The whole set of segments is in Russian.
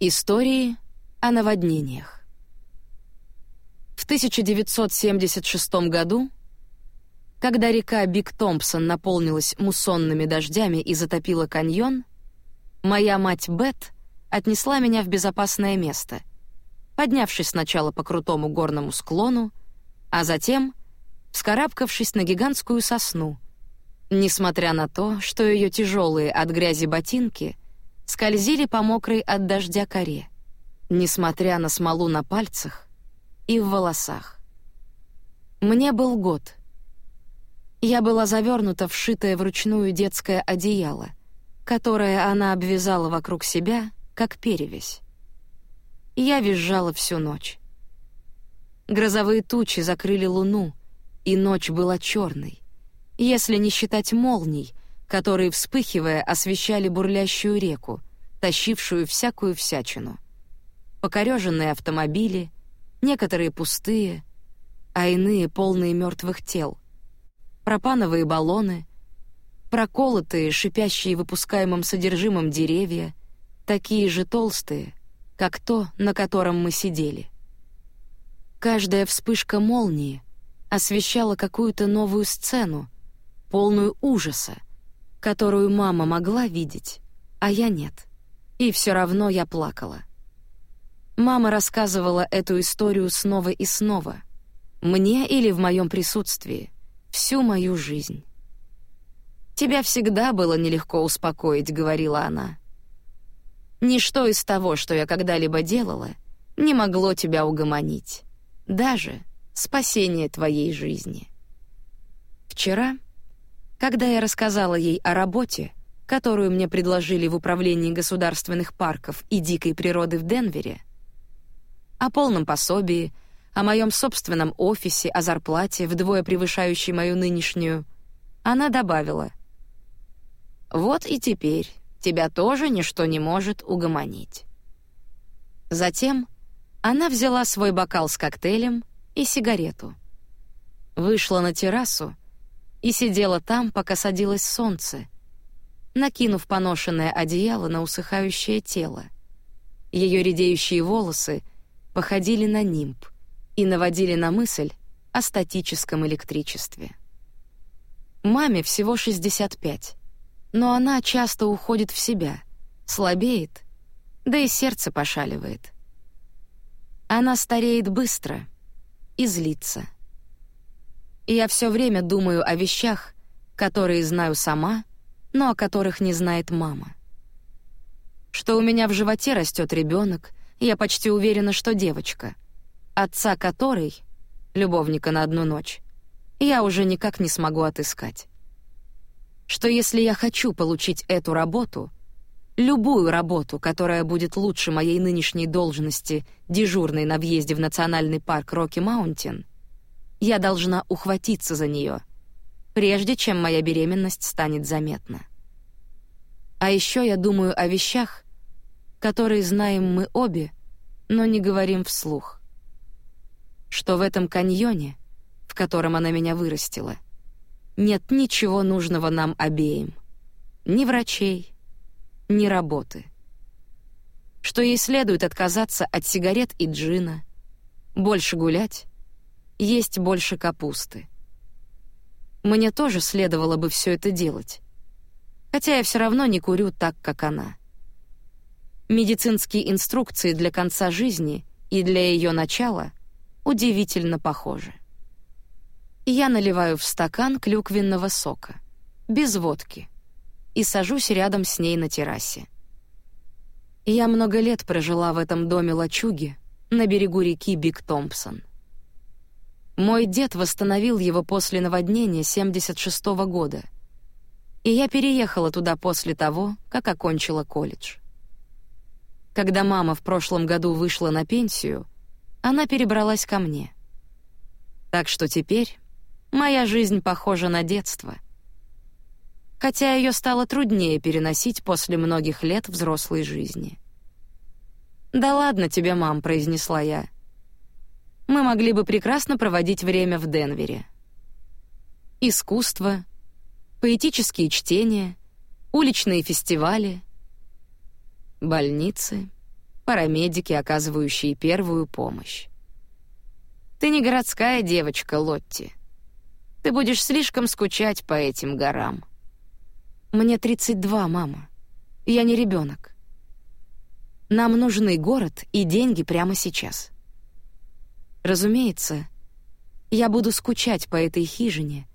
Истории о наводнениях. В 1976 году, когда река Биг Томпсон наполнилась муссонными дождями и затопила каньон, моя мать Бет отнесла меня в безопасное место, поднявшись сначала по крутому горному склону, а затем вскарабкавшись на гигантскую сосну, несмотря на то, что ее тяжелые от грязи ботинки скользили по мокрой от дождя коре, несмотря на смолу на пальцах и в волосах. Мне был год. Я была завернута в шитое вручную детское одеяло, которое она обвязала вокруг себя, как перевязь. Я визжала всю ночь. Грозовые тучи закрыли луну, и ночь была черной, если не считать молний, которые, вспыхивая, освещали бурлящую реку, тащившую всякую всячину. Покореженные автомобили, некоторые пустые, а иные полные мертвых тел. Пропановые баллоны, проколотые, шипящие выпускаемым содержимым деревья, такие же толстые, как то, на котором мы сидели. Каждая вспышка молнии освещала какую-то новую сцену, полную ужаса, которую мама могла видеть, а я нет. И все равно я плакала. Мама рассказывала эту историю снова и снова, мне или в моем присутствии, всю мою жизнь. «Тебя всегда было нелегко успокоить», — говорила она. «Ничто из того, что я когда-либо делала, не могло тебя угомонить. Даже спасение твоей жизни». Вчера, когда я рассказала ей о работе, которую мне предложили в управлении государственных парков и дикой природы в Денвере, о полном пособии, о моем собственном офисе, о зарплате, вдвое превышающей мою нынешнюю, она добавила: "Вот и теперь тебя тоже ничто не может угомонить". Затем она взяла свой бокал с коктейлем и сигарету. Вышла на террасу и сидела там, пока садилось солнце, накинув поношенное одеяло на усыхающее тело. Ее редеющие волосы походили на нимб и наводили на мысль о статическом электричестве. Маме всего 65, но она часто уходит в себя, слабеет, да и сердце пошаливает. Она стареет быстро и злится. И я все время думаю о вещах, которые знаю сама, но о которых не знает мама. Что у меня в животе растет ребенок, я почти уверена, что девочка, отца которой, любовника на одну ночь, я уже никак не смогу отыскать. Что если я хочу получить эту работу, любую работу, которая будет лучше моей нынешней должности дежурной на въезде в национальный парк Рокки-Маунтин, я должна ухватиться за нее, прежде чем моя беременность станет заметна. А еще я думаю о вещах, которые знаем мы обе, но не говорим вслух. Что в этом каньоне, в котором она меня вырастила, нет ничего нужного нам обеим. Ни врачей, ни работы. Что ей следует отказаться от сигарет и джина, больше гулять, есть больше капусты. Мне тоже следовало бы все это делать, хотя я все равно не курю так, как она. Медицинские инструкции для конца жизни и для ее начала удивительно похожи. Я наливаю в стакан клюквенного сока, без водки, и сажусь рядом с ней на террасе. Я много лет прожила в этом доме лачуги на берегу реки Биг Томпсон. Мой дед восстановил его после наводнения 76 -го года, и я переехала туда после того, как окончила колледж. Когда мама в прошлом году вышла на пенсию, она перебралась ко мне. Так что теперь моя жизнь похожа на детство. Хотя ее стало труднее переносить после многих лет взрослой жизни. «Да ладно тебе, мам», — произнесла я. «Мы могли бы прекрасно проводить время в Денвере». Искусство, поэтические чтения, уличные фестивали — больницы, парамедики, оказывающие первую помощь. Ты не городская девочка, Лотти. Ты будешь слишком скучать по этим горам. Мне 32, мама. Я не ребенок. Нам нужны город и деньги прямо сейчас. Разумеется, я буду скучать по этой хижине,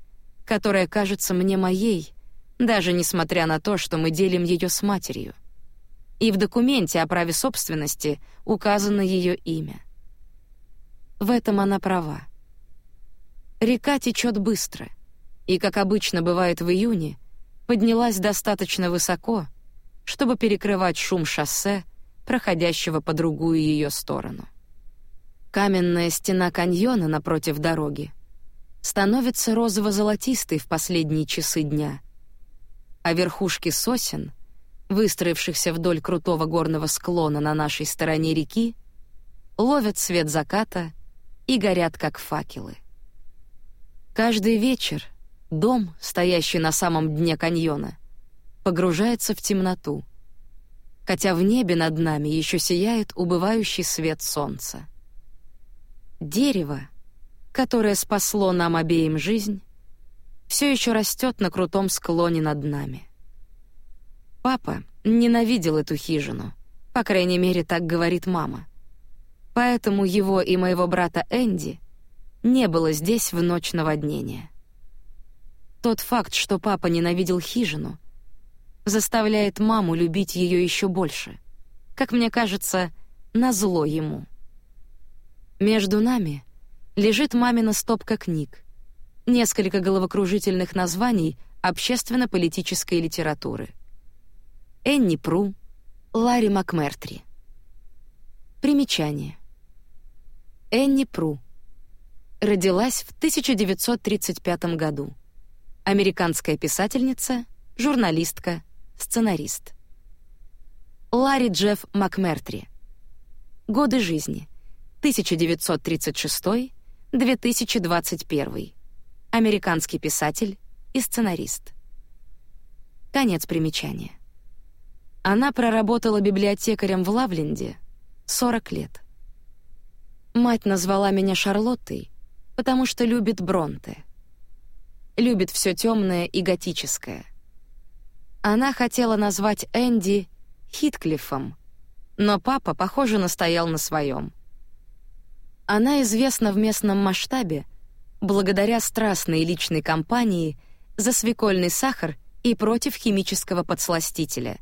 которая кажется мне моей, даже несмотря на то, что мы делим ее с матерью. И в документе о праве собственности указано ее имя. В этом она права. Река течет быстро, и, как обычно бывает в июне, поднялась достаточно высоко, чтобы перекрывать шум шоссе, проходящего по другую ее сторону. Каменная стена каньона напротив дороги становится розово-золотистой в последние часы дня, а верхушки сосен, выстроившихся вдоль крутого горного склона на нашей стороне реки, ловят свет заката и горят как факелы. Каждый вечер дом, стоящий на самом дне каньона, погружается в темноту, хотя в небе над нами еще сияет убывающий свет солнца. Дерево, которое спасло нам обеим жизнь, все еще растет на крутом склоне над нами. Папа ненавидел эту хижину, по крайней мере, так говорит мама. Поэтому его и моего брата Энди не было здесь в ночь наводнения. Тот факт, что папа ненавидел хижину, заставляет маму любить ее еще больше. Как мне кажется, назло ему. Между нами лежит мамина стопка книг, несколько головокружительных названий общественно-политической литературы. Энни Пру, Ларри МакМертри. Примечание. Энни Пру. Родилась в 1935 году. Американская писательница, журналистка, сценарист. Ларри Джефф МакМертри. Годы жизни. 1936-2021. Американский писатель и сценарист. Конец примечания. Она проработала библиотекарем в Лавленде 40 лет. Мать назвала меня Шарлоттой, потому что любит Бронте. Любит все темное и готическое. Она хотела назвать Энди Хитклифом, но папа, похоже, настоял на своем. Она известна в местном масштабе благодаря страстной личной кампании за свекольный сахар и против химического подсластителя,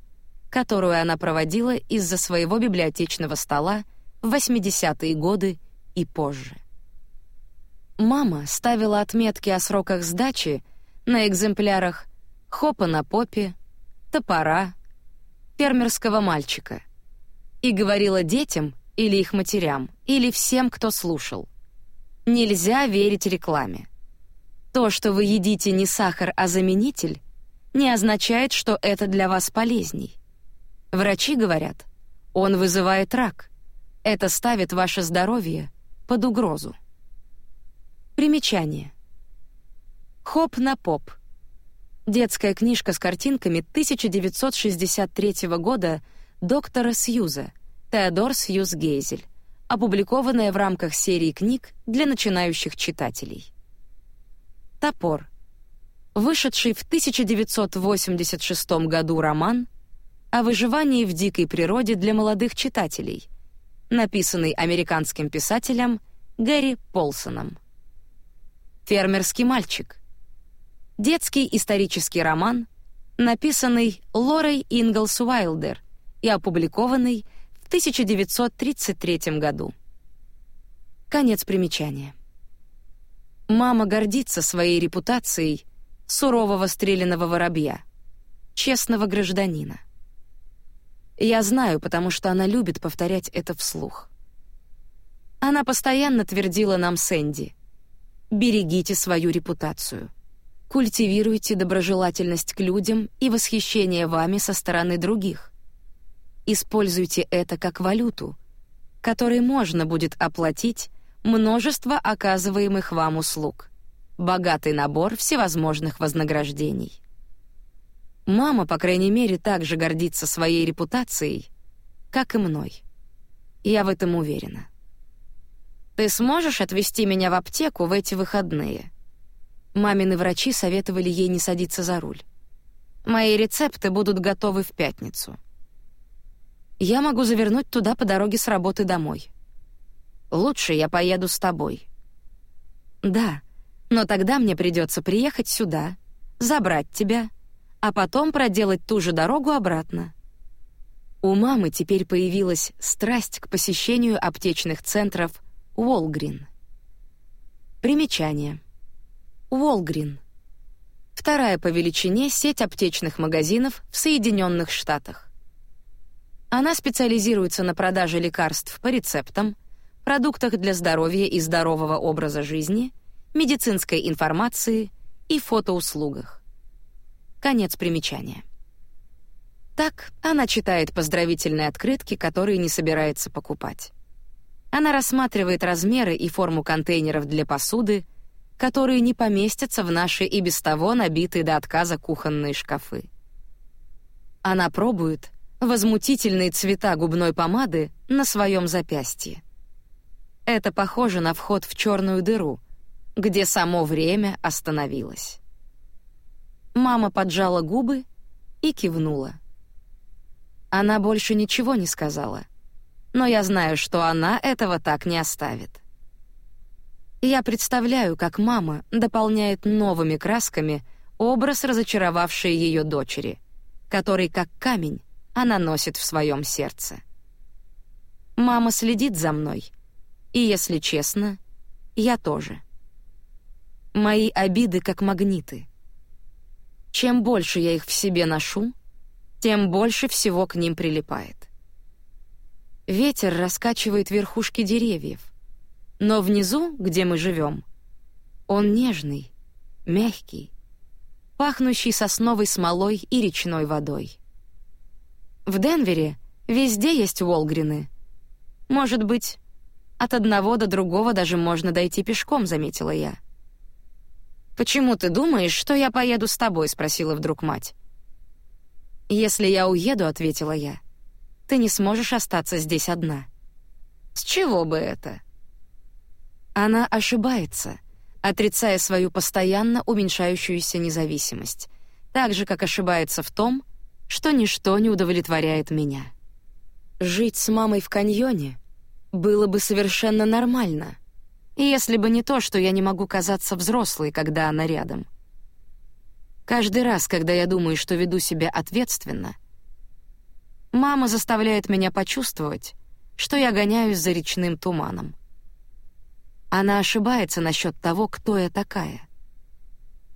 которую она проводила из-за своего библиотечного стола в 80-е годы и позже. Мама ставила отметки о сроках сдачи на экземплярах хопа на попе, топора, фермерского мальчика и говорила детям или их матерям, или всем, кто слушал. Нельзя верить рекламе. То, что вы едите не сахар, а заменитель, не означает, что это для вас полезней. Врачи говорят, он вызывает рак. Это ставит ваше здоровье под угрозу. Примечание. Хоп на поп. Детская книжка с картинками 1963 года доктора Сьюза — Теодор Сьюз Гейзель, опубликованная в рамках серии книг для начинающих читателей. Топор. Вышедший в 1986 году роман о выживании в дикой природе для молодых читателей, написанный американским писателем Гэри Полсоном. Фермерский мальчик. Детский исторический роман, написанный Лорой Инглс Уайлдер и опубликованный в 1933 году. Конец примечания. Мама гордится своей репутацией сурового стреляного воробья, честного гражданина. Я знаю, потому что она любит повторять это вслух. Она постоянно твердила нам Сэнди: "Берегите свою репутацию. Культивируйте доброжелательность к людям и восхищение вами со стороны других. Используйте это как валюту, которой можно будет оплатить множество оказываемых вам услуг. Богатый набор всевозможных вознаграждений. Мама, по крайней мере, так же гордится своей репутацией, как и мной. Я в этом уверена. Ты сможешь отвезти меня в аптеку в эти выходные? Мамины врачи советовали ей не садиться за руль. Мои рецепты будут готовы в пятницу. Я могу завернуть туда по дороге с работы домой. Лучше я поеду с тобой. Да, но тогда мне придется приехать сюда, забрать тебя, а потом проделать ту же дорогу обратно. У мамы теперь появилась страсть к посещению аптечных центров Уолгрин. Примечание. Уолгрин. Вторая по величине сеть аптечных магазинов в Соединенных Штатах. Она специализируется на продаже лекарств по рецептам, продуктах для здоровья и здорового образа жизни, медицинской информации и фотоуслугах. Конец примечания. Так она читает поздравительные открытки, которые не собирается покупать. Она рассматривает размеры и форму контейнеров для посуды, которые не поместятся в наши и без того набитые до отказа кухонные шкафы. Она пробует возмутительные цвета губной помады на своем запястье. Это похоже на вход в черную дыру, где само время остановилось. Мама поджала губы и кивнула. Она больше ничего не сказала, но я знаю, что она этого так не оставит. Я представляю, как мама дополняет новыми красками образ разочаровавшей ее дочери, который, как камень, она носит в своем сердце. Мама следит за мной, и, если честно, я тоже. Мои обиды как магниты. Чем больше я их в себе ношу, тем больше всего к ним прилипает. Ветер раскачивает верхушки деревьев, но внизу, где мы живем, он нежный, мягкий, пахнущий сосновой смолой и речной водой. В Денвере везде есть Волгрины. Может быть, от одного до другого даже можно дойти пешком, заметила я. Почему ты думаешь, что я поеду с тобой? спросила вдруг мать. Если я уеду, ответила я, ты не сможешь остаться здесь одна. С чего бы это? Она ошибается, отрицая свою постоянно уменьшающуюся независимость, так же как ошибается в том, что ничто не удовлетворяет меня. Жить с мамой в каньоне было бы совершенно нормально, если бы не то, что я не могу казаться взрослой, когда она рядом. Каждый раз, когда я думаю, что веду себя ответственно, мама заставляет меня почувствовать, что я гоняюсь за речным туманом. Она ошибается насчет того, кто я такая,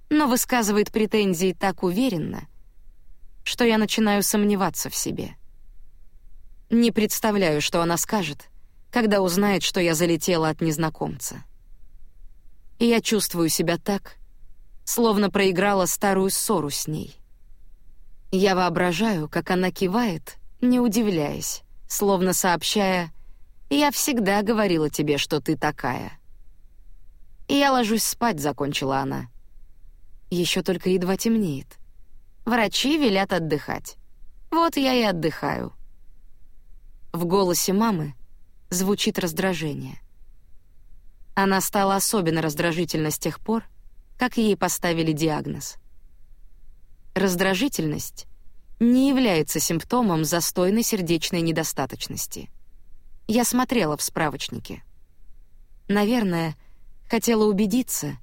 но высказывает претензии так уверенно, что я начинаю сомневаться в себе. Не представляю, что она скажет, когда узнает, что я залетела от незнакомца. И я чувствую себя так, словно проиграла старую ссору с ней. Я воображаю, как она кивает, не удивляясь, словно сообщая «Я всегда говорила тебе, что ты такая». Я ложусь спать, закончила она. Еще только едва темнеет. Врачи велят отдыхать. Вот я и отдыхаю. В голосе мамы звучит раздражение. Она стала особенно раздражительна с тех пор, как ей поставили диагноз. Раздражительность не является симптомом застойной сердечной недостаточности. Я смотрела в справочнике. Наверное, хотела убедиться,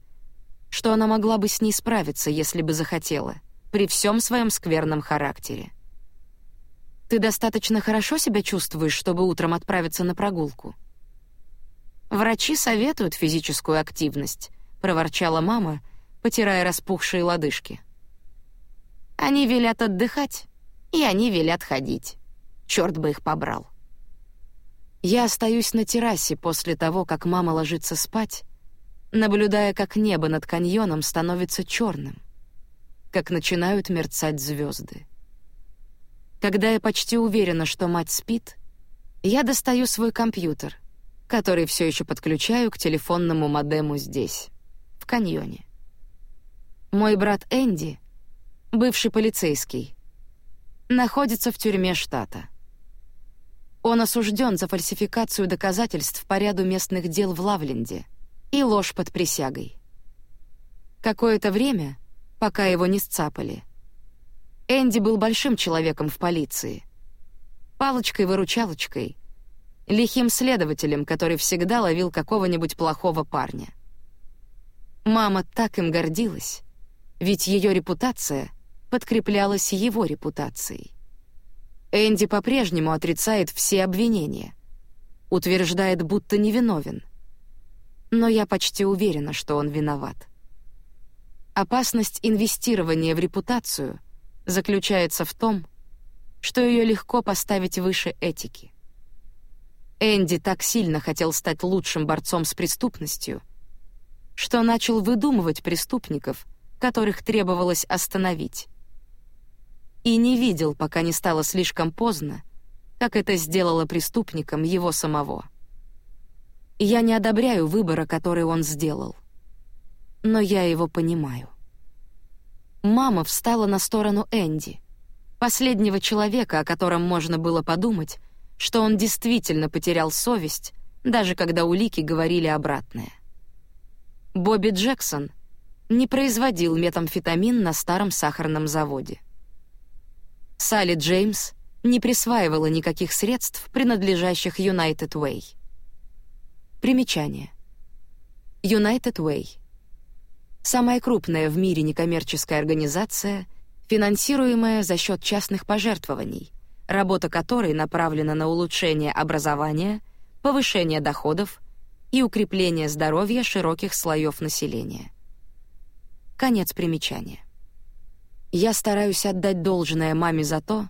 что она могла бы с ней справиться, если бы захотела — при всем своем скверном характере. Ты достаточно хорошо себя чувствуешь, чтобы утром отправиться на прогулку. Врачи советуют физическую активность, проворчала мама, потирая распухшие лодыжки. Они велят отдыхать, и они велят ходить. Черт бы их побрал. Я остаюсь на террасе после того, как мама ложится спать, наблюдая, как небо над каньоном становится черным как начинают мерцать звезды. Когда я почти уверена, что мать спит, я достаю свой компьютер, который все еще подключаю к телефонному модему здесь, в каньоне. Мой брат Энди, бывший полицейский, находится в тюрьме штата. Он осужден за фальсификацию доказательств по ряду местных дел в Лавленде и ложь под присягой. Какое-то время, пока его не сцапали, Энди был большим человеком в полиции. Палочкой-выручалочкой, лихим следователем, который всегда ловил какого-нибудь плохого парня. Мама так им гордилась, ведь ее репутация подкреплялась его репутацией. Энди по-прежнему отрицает все обвинения, утверждает, будто невиновен. Но я почти уверена, что он виноват. Опасность инвестирования в репутацию заключается в том, что ее легко поставить выше этики. Энди так сильно хотел стать лучшим борцом с преступностью, что начал выдумывать преступников, которых требовалось остановить. И не видел, пока не стало слишком поздно, как это сделало преступником его самого. Я не одобряю выбора, который он сделал. Но я его понимаю. Мама встала на сторону Энди, последнего человека, о котором можно было подумать, что он действительно потерял совесть, даже когда улики говорили обратное. Бобби Джексон не производил метамфетамин на старом сахарном заводе. Салли Джеймс не присваивала никаких средств, принадлежащих United Way. Примечание. United Way — самая крупная в мире некоммерческая организация, финансируемая за счет частных пожертвований, работа которой направлена на улучшение образования, повышение доходов и укрепление здоровья широких слоев населения. Конец примечания. Я стараюсь отдать должное маме за то,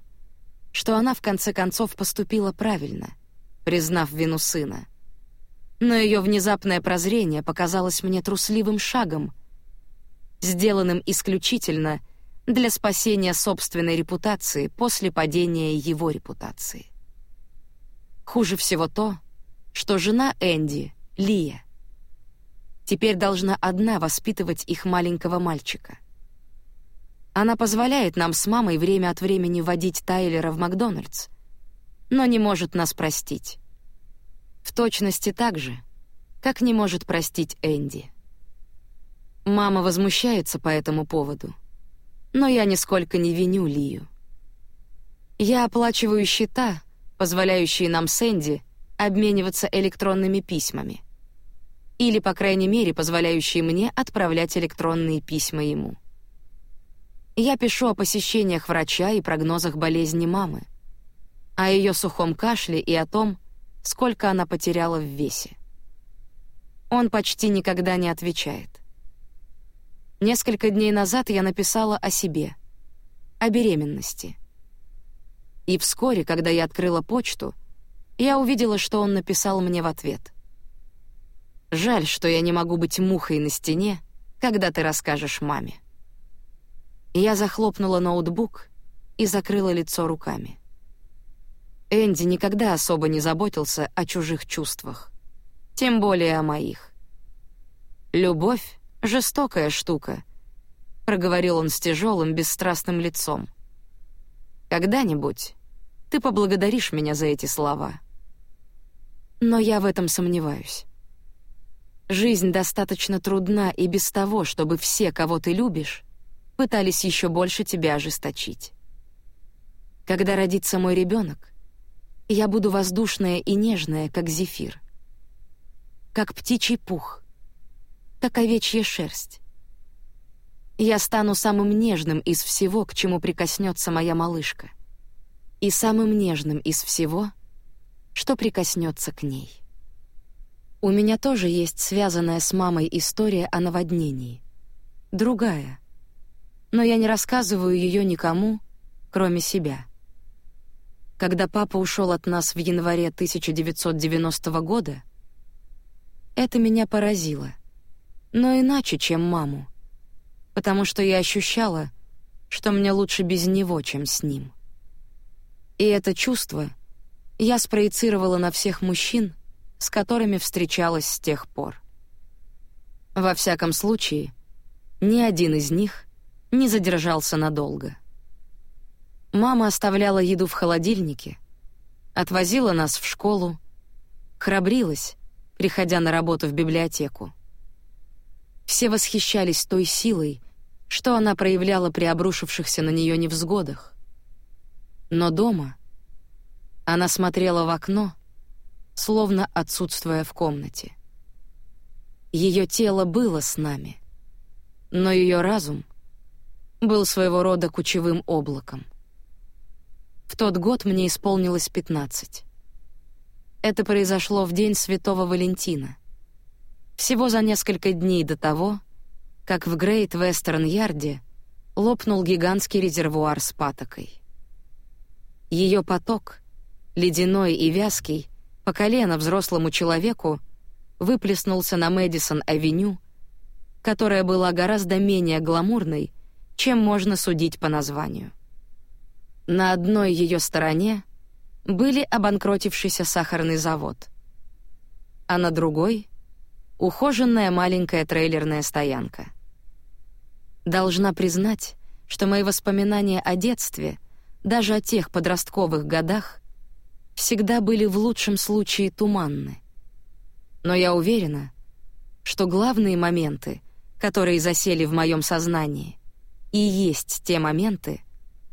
что она в конце концов поступила правильно, признав вину сына. Но ее внезапное прозрение показалось мне трусливым шагом, сделанным исключительно для спасения собственной репутации после падения его репутации. Хуже всего то, что жена Энди, Лия, теперь должна одна воспитывать их маленького мальчика — она позволяет нам с мамой время от времени водить Тайлера в Макдональдс, но не может нас простить. В точности так же, как не может простить Энди. Мама возмущается по этому поводу, но я нисколько не виню Лию. Я оплачиваю счета, позволяющие нам с Энди обмениваться электронными письмами. Или, по крайней мере, позволяющие мне отправлять электронные письма ему. Я пишу о посещениях врача и прогнозах болезни мамы, о ее сухом кашле и о том, сколько она потеряла в весе. Он почти никогда не отвечает. Несколько дней назад я написала о себе, о беременности. И вскоре, когда я открыла почту, я увидела, что он написал мне в ответ. «Жаль, что я не могу быть мухой на стене, когда ты расскажешь маме». Я захлопнула ноутбук и закрыла лицо руками. Энди никогда особо не заботился о чужих чувствах, тем более о моих. «Любовь — жестокая штука», — проговорил он с тяжелым, бесстрастным лицом. «Когда-нибудь ты поблагодаришь меня за эти слова». Но я в этом сомневаюсь. Жизнь достаточно трудна и без того, чтобы все, кого ты любишь, пытались еще больше тебя ожесточить. Когда родится мой ребенок, я буду воздушная и нежная, как зефир, как птичий пух, как овечья шерсть. Я стану самым нежным из всего, к чему прикоснется моя малышка, и самым нежным из всего, что прикоснется к ней. У меня тоже есть связанная с мамой история о наводнении. Другая — но я не рассказываю ее никому, кроме себя. Когда папа ушел от нас в январе 1990 года, это меня поразило, но иначе, чем маму, потому что я ощущала, что мне лучше без него, чем с ним. И это чувство я спроецировала на всех мужчин, с которыми встречалась с тех пор. Во всяком случае, ни один из них не задержался надолго. Мама оставляла еду в холодильнике, Отвозила нас в школу, храбрилась, приходя на работу в библиотеку. Все восхищались той силой, что она проявляла при обрушившихся на нее невзгодах. Но дома она смотрела в окно, словно отсутствуя в комнате. Ее тело было с нами, но ее разум был своего рода кучевым облаком. В тот год мне исполнилось пятнадцать. Это произошло в день Святого Валентина. Всего за несколько дней до того, как в Грейт Вестерн Ярде лопнул гигантский резервуар с патокой. Ее поток, ледяной и вязкий, по колено взрослому человеку, выплеснулся на Мэдисон-авеню, которая была гораздо менее гламурной, чем можно судить по названию. На одной ее стороне были обанкротившийся сахарный завод, а на другой — ухоженная маленькая трейлерная стоянка. Должна признать, что мои воспоминания о детстве, даже о тех подростковых годах, всегда были в лучшем случае туманны. Но я уверена, что главные моменты, которые засели в моем сознании, и есть те моменты,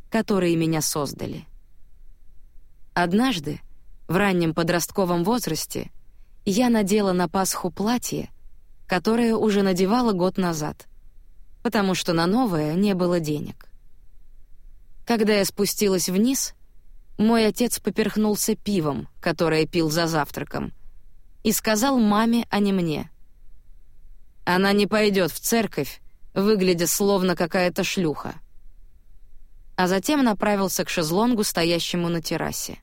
которые меня создали. Однажды, в раннем подростковом возрасте, я надела на Пасху платье, которое уже надевала год назад, потому что на новое не было денег. Когда я спустилась вниз, мой отец поперхнулся пивом, которое пил за завтраком, и сказал маме, а не мне. Она не пойдет в церковь, выглядя словно какая-то шлюха. А затем направился к шезлонгу, стоящему на террасе.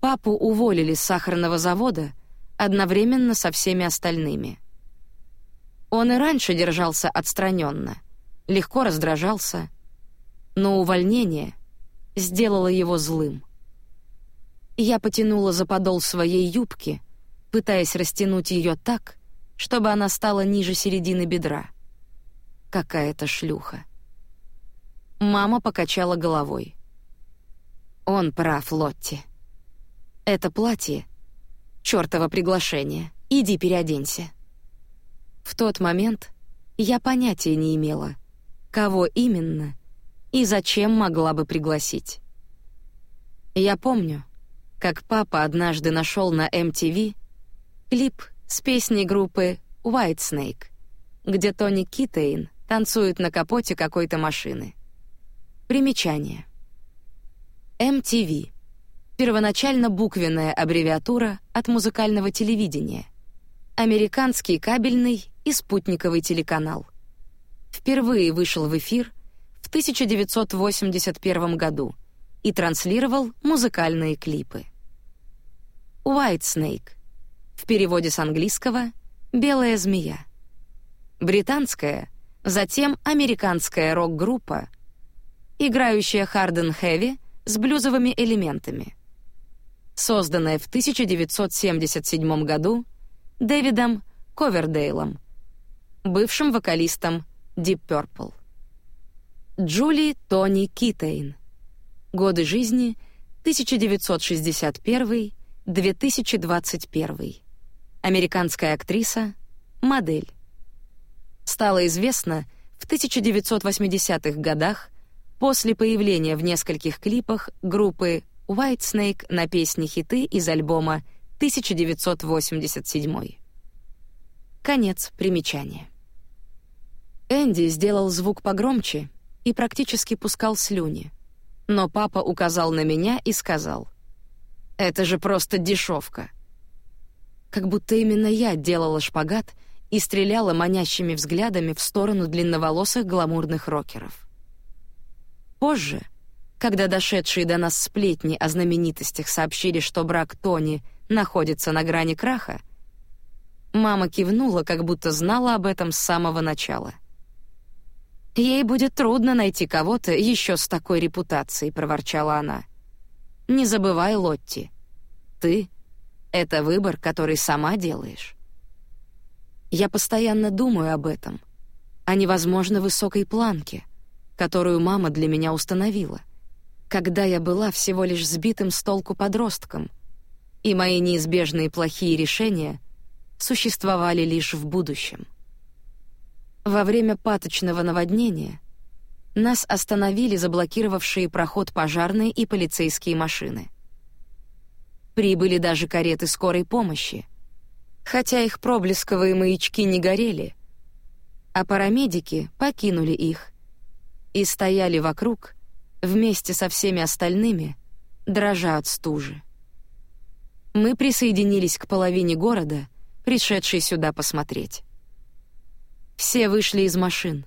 Папу уволили с сахарного завода одновременно со всеми остальными. Он и раньше держался отстраненно, легко раздражался, но увольнение сделало его злым. Я потянула за подол своей юбки, пытаясь растянуть ее так, чтобы она стала ниже середины бедра. Какая-то шлюха. Мама покачала головой. Он прав, Лотти. Это платье — чёртово приглашение. Иди переоденься. В тот момент я понятия не имела, кого именно и зачем могла бы пригласить. Я помню, как папа однажды нашел на MTV клип с песней группы Whitesnake, где Тони Китейн танцует на капоте какой-то машины. Примечание. MTV первоначально буквенная аббревиатура от музыкального телевидения, американский кабельный и спутниковый телеканал. Впервые вышел в эфир в 1981 году и транслировал музыкальные клипы. White Snake в переводе с английского «белая змея». Британская, затем американская рок-группа, играющая харден хэви с блюзовыми элементами созданная в 1977 году Дэвидом Ковердейлом, бывшим вокалистом Deep Purple. Джули Тони Китейн. Годы жизни 1961-2021. Американская актриса, модель. Стала известна в 1980-х годах после появления в нескольких клипах группы Whitesnake на песни-хиты из альбома 1987. Конец примечания. Энди сделал звук погромче и практически пускал слюни. Но папа указал на меня и сказал: "Это же просто дешевка". Как будто именно я делала шпагат и стреляла манящими взглядами в сторону длинноволосых гламурных рокеров. Позже когда дошедшие до нас сплетни о знаменитостях сообщили, что брак Тони находится на грани краха, мама кивнула, как будто знала об этом с самого начала. Ей будет трудно найти кого-то еще с такой репутацией, проворчала она. Не забывай, Лотти, ты — это выбор, который сама делаешь. Я постоянно думаю об этом, о невозможно высокой планке, которую мама для меня установила когда я была всего лишь сбитым с толку подростком, и мои неизбежные плохие решения существовали лишь в будущем. Во время паточного наводнения нас остановили заблокировавшие проход пожарные и полицейские машины. Прибыли даже кареты скорой помощи, хотя их проблесковые маячки не горели, а парамедики покинули их и стояли вокруг вместе со всеми остальными, дрожа от стужи. Мы присоединились к половине города, пришедшей сюда посмотреть. Все вышли из машин.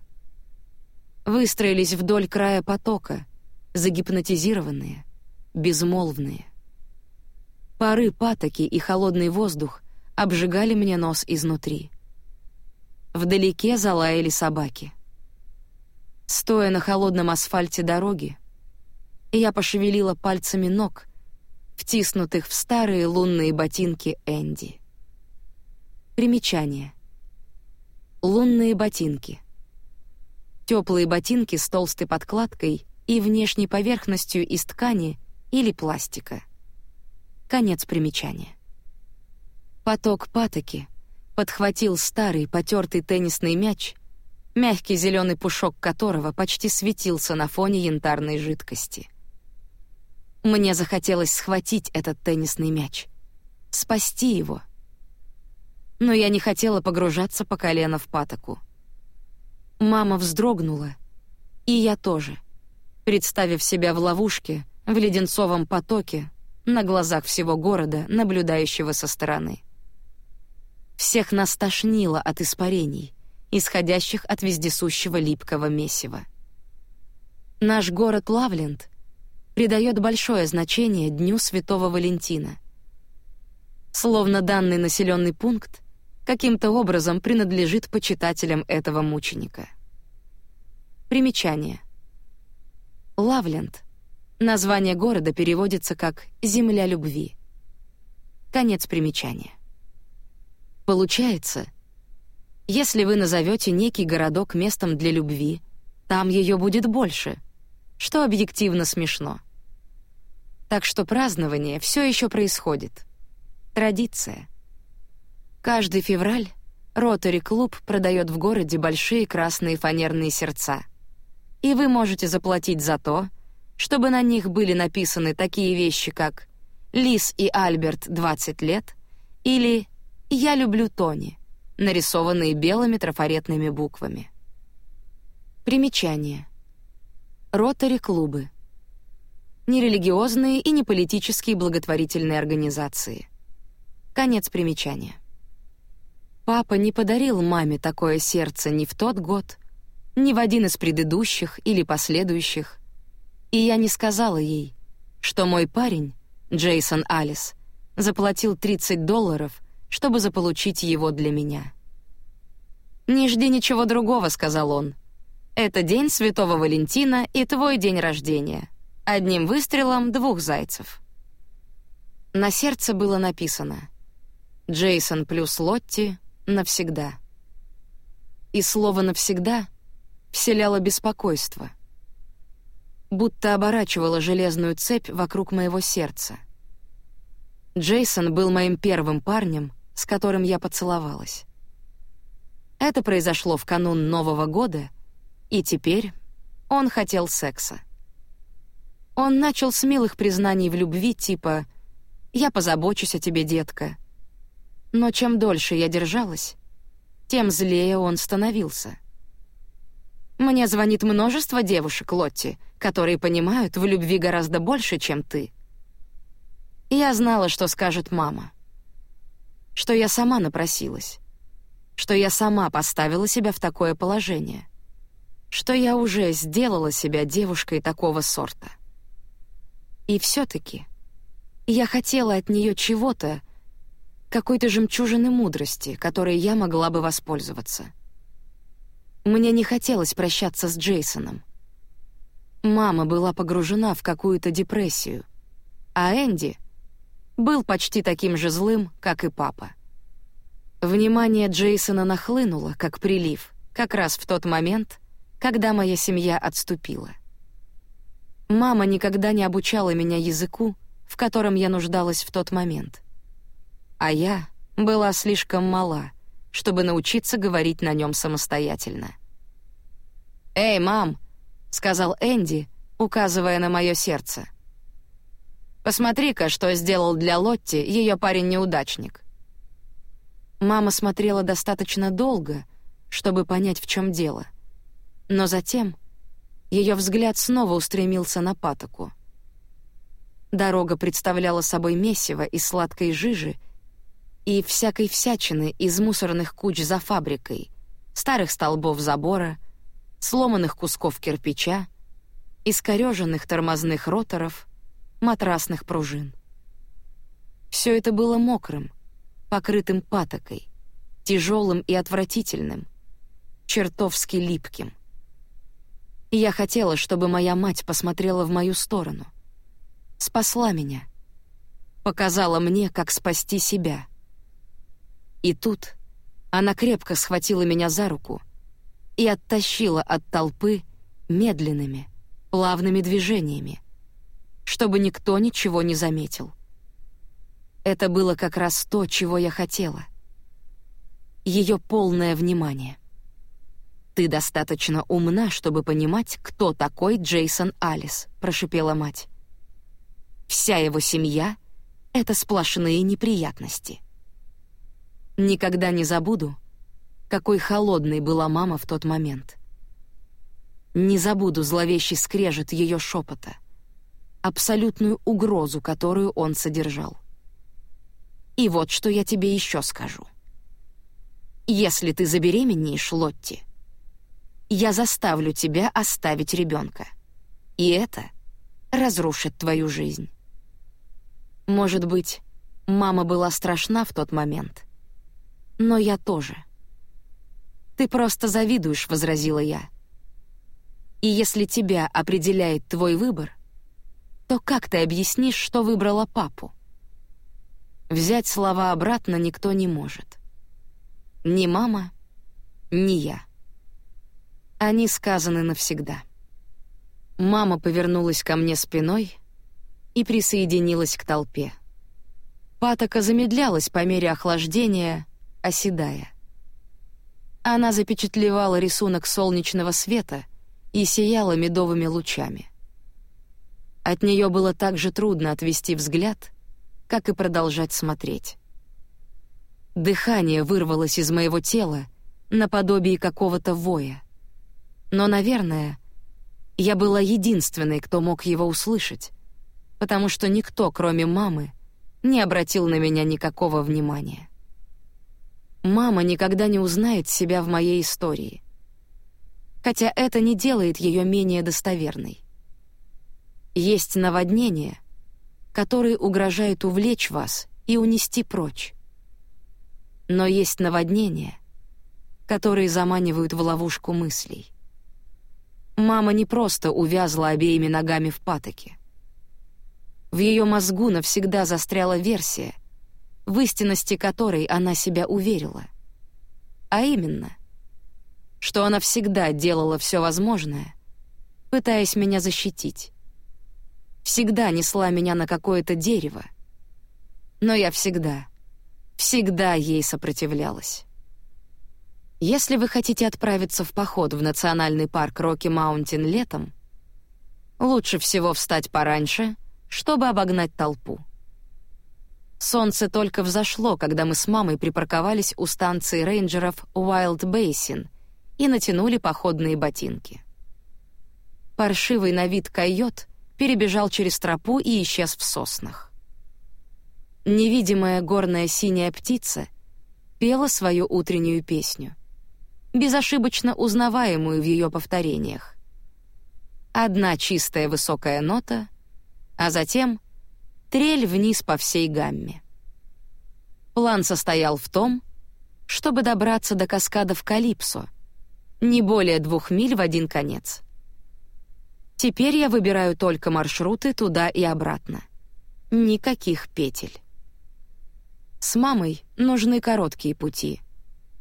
Выстроились вдоль края потока, загипнотизированные, безмолвные. Пары патоки и холодный воздух обжигали мне нос изнутри. Вдалеке залаяли собаки. Стоя на холодном асфальте дороги, я пошевелила пальцами ног, втиснутых в старые лунные ботинки Энди. Примечание. Лунные ботинки. Теплые ботинки с толстой подкладкой и внешней поверхностью из ткани или пластика. Конец примечания. Поток патоки подхватил старый потертый теннисный мяч, мягкий зеленый пушок которого почти светился на фоне янтарной жидкости. Мне захотелось схватить этот теннисный мяч, спасти его. Но я не хотела погружаться по колено в патоку. Мама вздрогнула, и я тоже, представив себя в ловушке, в леденцовом потоке, на глазах всего города, наблюдающего со стороны. Всех нас тошнило от испарений, исходящих от вездесущего липкого месива. Наш город Лавленд придает большое значение Дню Святого Валентина. Словно данный населенный пункт каким-то образом принадлежит почитателям этого мученика. Примечание. Лавленд. Название города переводится как «Земля любви». Конец примечания. Получается, если вы назовете некий городок местом для любви, там ее будет больше — что объективно смешно. Так что празднование все еще происходит. Традиция. Каждый февраль Ротари-клуб продает в городе большие красные фанерные сердца. И вы можете заплатить за то, чтобы на них были написаны такие вещи, как «Лис и Альберт 20 лет» или «Я люблю Тони», нарисованные белыми трафаретными буквами. Примечание. Ротари-клубы. Нерелигиозные и неполитические благотворительные организации. Конец примечания. Папа не подарил маме такое сердце ни в тот год, ни в один из предыдущих или последующих, и я не сказала ей, что мой парень, Джейсон Алис, заплатил 30 долларов, чтобы заполучить его для меня. «Не жди ничего другого», — сказал он, — это день Святого Валентина и твой день рождения. Одним выстрелом двух зайцев. На сердце было написано «Джейсон плюс Лотти навсегда». И слово «навсегда» вселяло беспокойство, будто оборачивало железную цепь вокруг моего сердца. Джейсон был моим первым парнем, с которым я поцеловалась. Это произошло в канун Нового года — и теперь он хотел секса. Он начал с милых признаний в любви типа «Я позабочусь о тебе, детка». Но чем дольше я держалась, тем злее он становился. Мне звонит множество девушек, Лотти, которые понимают в любви гораздо больше, чем ты. Я знала, что скажет мама. Что я сама напросилась. Что я сама поставила себя в такое положение что я уже сделала себя девушкой такого сорта. И все-таки я хотела от нее чего-то, какой-то жемчужины мудрости, которой я могла бы воспользоваться. Мне не хотелось прощаться с Джейсоном. Мама была погружена в какую-то депрессию, а Энди был почти таким же злым, как и папа. Внимание Джейсона нахлынуло, как прилив, как раз в тот момент, когда моя семья отступила. Мама никогда не обучала меня языку, в котором я нуждалась в тот момент. А я была слишком мала, чтобы научиться говорить на нем самостоятельно. «Эй, мам!» — сказал Энди, указывая на мое сердце. «Посмотри-ка, что сделал для Лотти ее парень-неудачник». Мама смотрела достаточно долго, чтобы понять, в чем дело. Но затем ее взгляд снова устремился на патоку. Дорога представляла собой месиво из сладкой жижи и всякой всячины из мусорных куч за фабрикой, старых столбов забора, сломанных кусков кирпича, искореженных тормозных роторов, матрасных пружин. Все это было мокрым, покрытым патокой, тяжелым и отвратительным, чертовски липким. Я хотела, чтобы моя мать посмотрела в мою сторону. Спасла меня. Показала мне, как спасти себя. И тут она крепко схватила меня за руку и оттащила от толпы медленными, плавными движениями, чтобы никто ничего не заметил. Это было как раз то, чего я хотела. Ее полное внимание. «Ты достаточно умна, чтобы понимать, кто такой Джейсон Алис», — прошипела мать. «Вся его семья — это сплошные неприятности». Никогда не забуду, какой холодной была мама в тот момент. Не забуду зловещий скрежет ее шепота, абсолютную угрозу, которую он содержал. И вот что я тебе еще скажу. Если ты забеременеешь, Лотти, я заставлю тебя оставить ребенка. И это разрушит твою жизнь. Может быть, мама была страшна в тот момент. Но я тоже. «Ты просто завидуешь», — возразила я. «И если тебя определяет твой выбор, то как ты объяснишь, что выбрала папу?» Взять слова обратно никто не может. Ни мама, ни я. Они сказаны навсегда. Мама повернулась ко мне спиной и присоединилась к толпе. Патока замедлялась по мере охлаждения, оседая. Она запечатлевала рисунок солнечного света и сияла медовыми лучами. От нее было так же трудно отвести взгляд, как и продолжать смотреть. Дыхание вырвалось из моего тела наподобие какого-то воя — но, наверное, я была единственной, кто мог его услышать, потому что никто, кроме мамы, не обратил на меня никакого внимания. Мама никогда не узнает себя в моей истории. Хотя это не делает ее менее достоверной. Есть наводнения, которые угрожают увлечь вас и унести прочь. Но есть наводнения, которые заманивают в ловушку мыслей. Мама не просто увязла обеими ногами в патоке. В ее мозгу навсегда застряла версия, в истинности которой она себя уверила. А именно, что она всегда делала все возможное, пытаясь меня защитить. Всегда несла меня на какое-то дерево. Но я всегда, всегда ей сопротивлялась. Если вы хотите отправиться в поход в национальный парк Рокки-Маунтин летом, лучше всего встать пораньше, чтобы обогнать толпу. Солнце только взошло, когда мы с мамой припарковались у станции рейнджеров Уайлд Бейсин и натянули походные ботинки. Паршивый на вид койот перебежал через тропу и исчез в соснах. Невидимая горная синяя птица пела свою утреннюю песню — безошибочно узнаваемую в ее повторениях. Одна чистая высокая нота, а затем трель вниз по всей гамме. План состоял в том, чтобы добраться до каскадов Калипсо, не более двух миль в один конец. Теперь я выбираю только маршруты туда и обратно. Никаких петель. С мамой нужны короткие пути —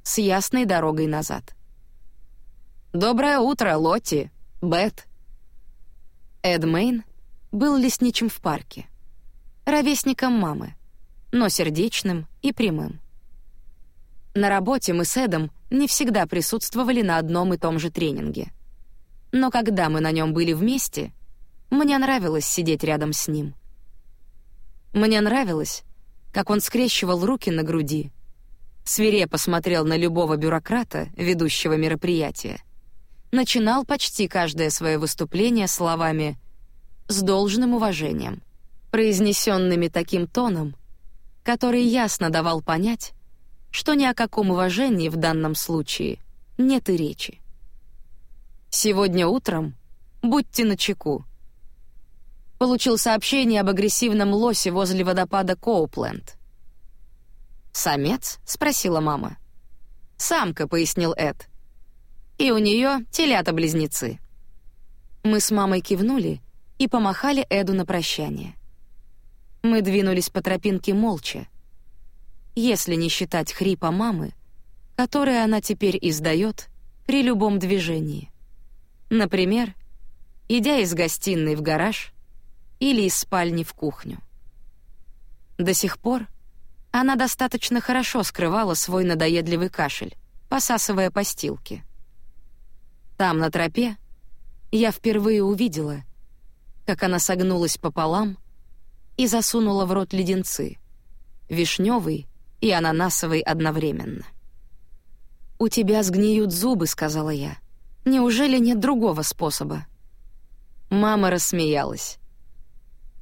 с ясной дорогой назад. «Доброе утро, Лотти! Бет!» Эд Мейн был лесничим в парке, ровесником мамы, но сердечным и прямым. На работе мы с Эдом не всегда присутствовали на одном и том же тренинге. Но когда мы на нем были вместе, мне нравилось сидеть рядом с ним. Мне нравилось, как он скрещивал руки на груди, свирепо смотрел на любого бюрократа, ведущего мероприятие, начинал почти каждое свое выступление словами «с должным уважением», произнесенными таким тоном, который ясно давал понять, что ни о каком уважении в данном случае нет и речи. Сегодня утром будьте начеку. Получил сообщение об агрессивном лосе возле водопада Коупленд. «Самец?» — спросила мама. «Самка», — пояснил Эд. «И у нее телята-близнецы». Мы с мамой кивнули и помахали Эду на прощание. Мы двинулись по тропинке молча, если не считать хрипа мамы, который она теперь издает при любом движении. Например, идя из гостиной в гараж или из спальни в кухню. До сих пор она достаточно хорошо скрывала свой надоедливый кашель, посасывая постилки. Там, на тропе, я впервые увидела, как она согнулась пополам и засунула в рот леденцы, вишневый и ананасовый одновременно. «У тебя сгниют зубы», — сказала я. «Неужели нет другого способа?» Мама рассмеялась.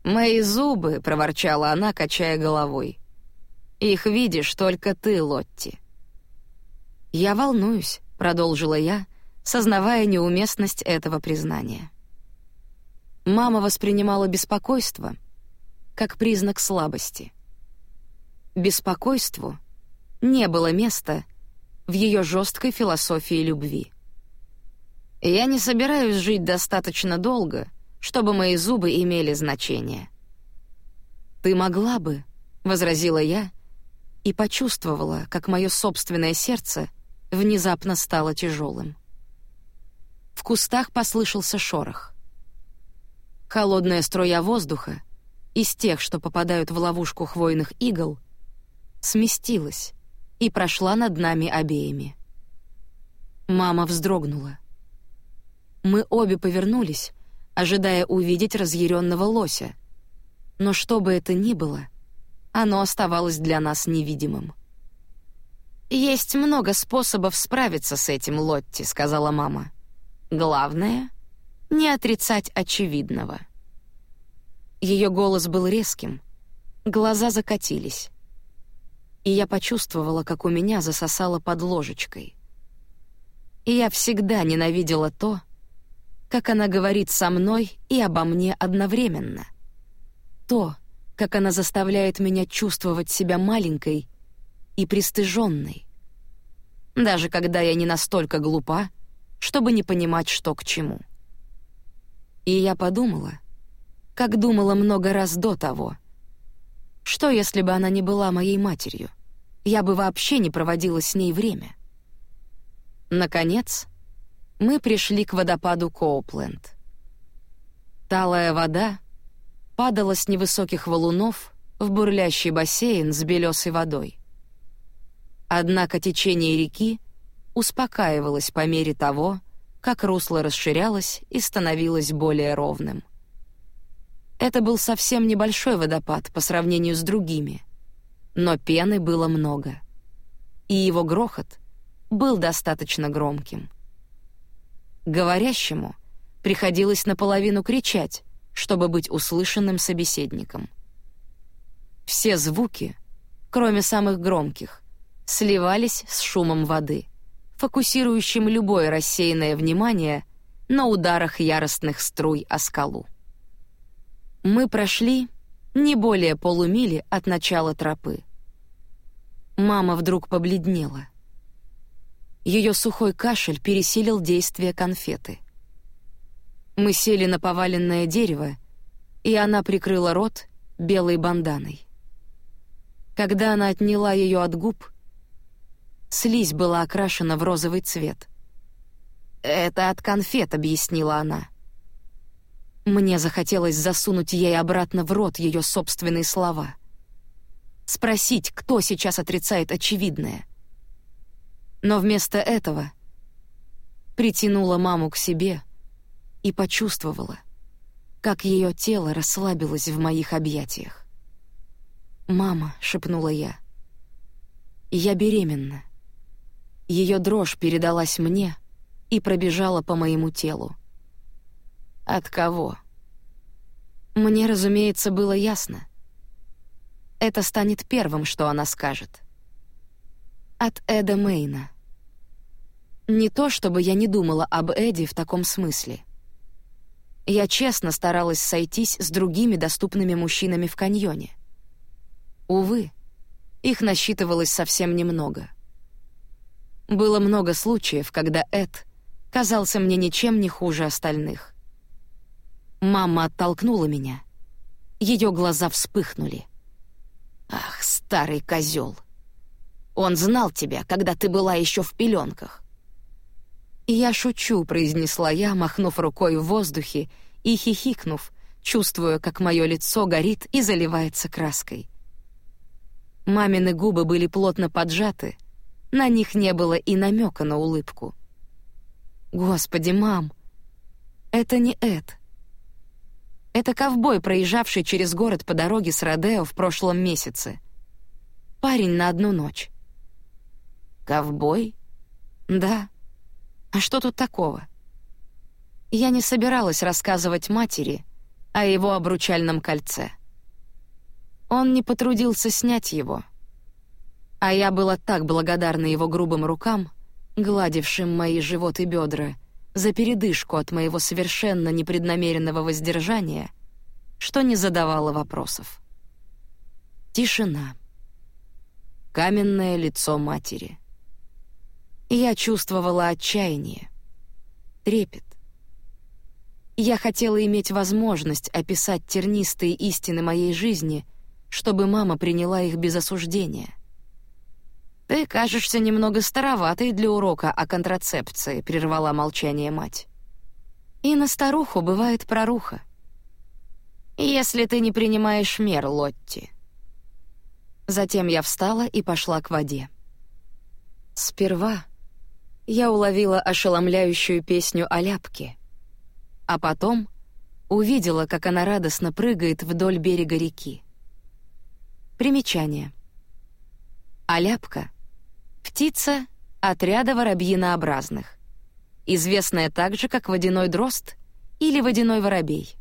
«Мои зубы», — проворчала она, качая головой. «Их видишь только ты, Лотти». «Я волнуюсь», — продолжила я, сознавая неуместность этого признания. Мама воспринимала беспокойство как признак слабости — беспокойству не было места в ее жесткой философии любви. Я не собираюсь жить достаточно долго, чтобы мои зубы имели значение. Ты могла бы, возразила я и почувствовала, как мое собственное сердце внезапно стало тяжелым. В кустах послышался шорох. Холодная струя воздуха из тех, что попадают в ловушку хвойных игл, сместилась и прошла над нами обеими. Мама вздрогнула. Мы обе повернулись, ожидая увидеть разъяренного лося. Но что бы это ни было, оно оставалось для нас невидимым. «Есть много способов справиться с этим, Лотти», — сказала мама. «Главное — не отрицать очевидного». Ее голос был резким, глаза закатились и я почувствовала, как у меня засосало под ложечкой. И я всегда ненавидела то, как она говорит со мной и обо мне одновременно. То, как она заставляет меня чувствовать себя маленькой и пристыженной. Даже когда я не настолько глупа, чтобы не понимать, что к чему. И я подумала, как думала много раз до того — что, если бы она не была моей матерью? Я бы вообще не проводила с ней время. Наконец, мы пришли к водопаду Коупленд. Талая вода падала с невысоких валунов в бурлящий бассейн с белесой водой. Однако течение реки успокаивалось по мере того, как русло расширялось и становилось более ровным. Это был совсем небольшой водопад по сравнению с другими, но пены было много, и его грохот был достаточно громким. Говорящему приходилось наполовину кричать, чтобы быть услышанным собеседником. Все звуки, кроме самых громких, сливались с шумом воды, фокусирующим любое рассеянное внимание на ударах яростных струй о скалу. Мы прошли не более полумили от начала тропы. Мама вдруг побледнела. Ее сухой кашель пересилил действие конфеты. Мы сели на поваленное дерево, и она прикрыла рот белой банданой. Когда она отняла ее от губ, слизь была окрашена в розовый цвет. «Это от конфет», — объяснила она. Мне захотелось засунуть ей обратно в рот ее собственные слова. Спросить, кто сейчас отрицает очевидное. Но вместо этого притянула маму к себе и почувствовала, как ее тело расслабилось в моих объятиях. «Мама», — шепнула я, — «я беременна». Ее дрожь передалась мне и пробежала по моему телу. От кого? Мне, разумеется, было ясно. Это станет первым, что она скажет. От Эда Мейна. Не то, чтобы я не думала об Эдди в таком смысле. Я честно старалась сойтись с другими доступными мужчинами в каньоне. Увы, их насчитывалось совсем немного. Было много случаев, когда Эд казался мне ничем не хуже остальных. Мама оттолкнула меня. Ее глаза вспыхнули. «Ах, старый козел! Он знал тебя, когда ты была еще в пеленках!» «Я шучу», — произнесла я, махнув рукой в воздухе и хихикнув, чувствуя, как мое лицо горит и заливается краской. Мамины губы были плотно поджаты, на них не было и намека на улыбку. «Господи, мам, это не Эд. Это ковбой, проезжавший через город по дороге с Родео в прошлом месяце. Парень на одну ночь. Ковбой? Да. А что тут такого? Я не собиралась рассказывать матери о его обручальном кольце. Он не потрудился снять его. А я была так благодарна его грубым рукам, гладившим мои живот и бедра, за передышку от моего совершенно непреднамеренного воздержания, что не задавала вопросов. Тишина. Каменное лицо матери. Я чувствовала отчаяние, трепет. Я хотела иметь возможность описать тернистые истины моей жизни, чтобы мама приняла их без осуждения. «Ты кажешься немного староватой для урока о контрацепции», — прервала молчание мать. «И на старуху бывает проруха. Если ты не принимаешь мер, Лотти». Затем я встала и пошла к воде. Сперва я уловила ошеломляющую песню о ляпке, а потом увидела, как она радостно прыгает вдоль берега реки. Примечание. Аляпка — Птица отряда воробьинообразных, известная также как водяной дрозд или водяной воробей.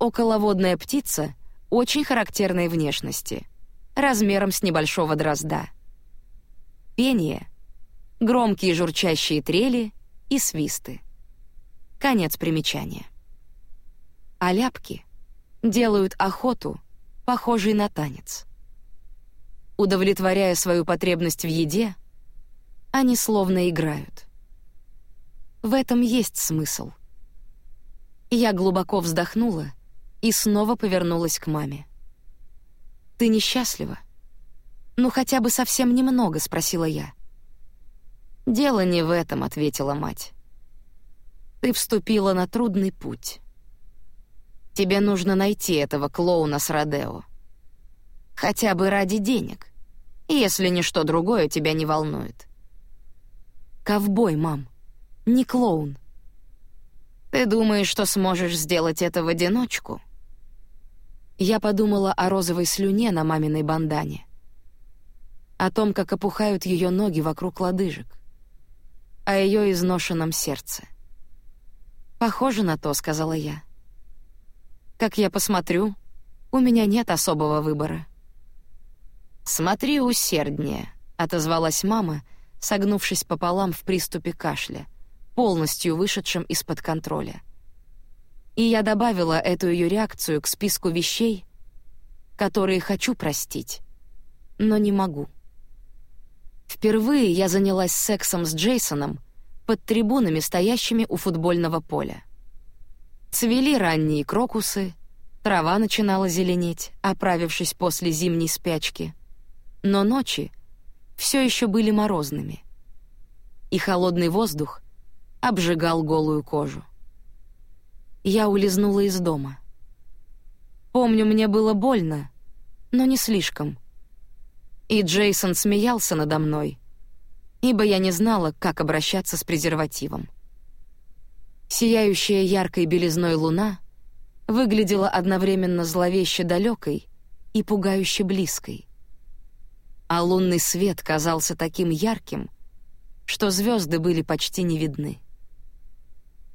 Околоводная птица очень характерной внешности, размером с небольшого дрозда. Пение, громкие журчащие трели и свисты. Конец примечания. А ляпки делают охоту, похожей на танец. Удовлетворяя свою потребность в еде, они словно играют. В этом есть смысл. Я глубоко вздохнула и снова повернулась к маме. «Ты несчастлива?» «Ну, хотя бы совсем немного», — спросила я. «Дело не в этом», — ответила мать. «Ты вступила на трудный путь. Тебе нужно найти этого клоуна с Родео. Хотя бы ради денег, если ничто другое тебя не волнует. Ковбой, мам, не клоун. Ты думаешь, что сможешь сделать это в одиночку? Я подумала о розовой слюне на маминой бандане, о том, как опухают ее ноги вокруг лодыжек, о ее изношенном сердце. «Похоже на то», — сказала я. «Как я посмотрю, у меня нет особого выбора». «Смотри усерднее», — отозвалась мама, согнувшись пополам в приступе кашля, полностью вышедшем из-под контроля. И я добавила эту ее реакцию к списку вещей, которые хочу простить, но не могу. Впервые я занялась сексом с Джейсоном под трибунами, стоящими у футбольного поля. Цвели ранние крокусы, трава начинала зеленеть, оправившись после зимней спячки — но ночи все еще были морозными, и холодный воздух обжигал голую кожу. я улизнула из дома. Помню, мне было больно, но не слишком. И Джейсон смеялся надо мной, ибо я не знала, как обращаться с презервативом. Сияющая яркой белизной луна выглядела одновременно зловеще далекой и пугающе близкой. А лунный свет казался таким ярким, что звезды были почти не видны.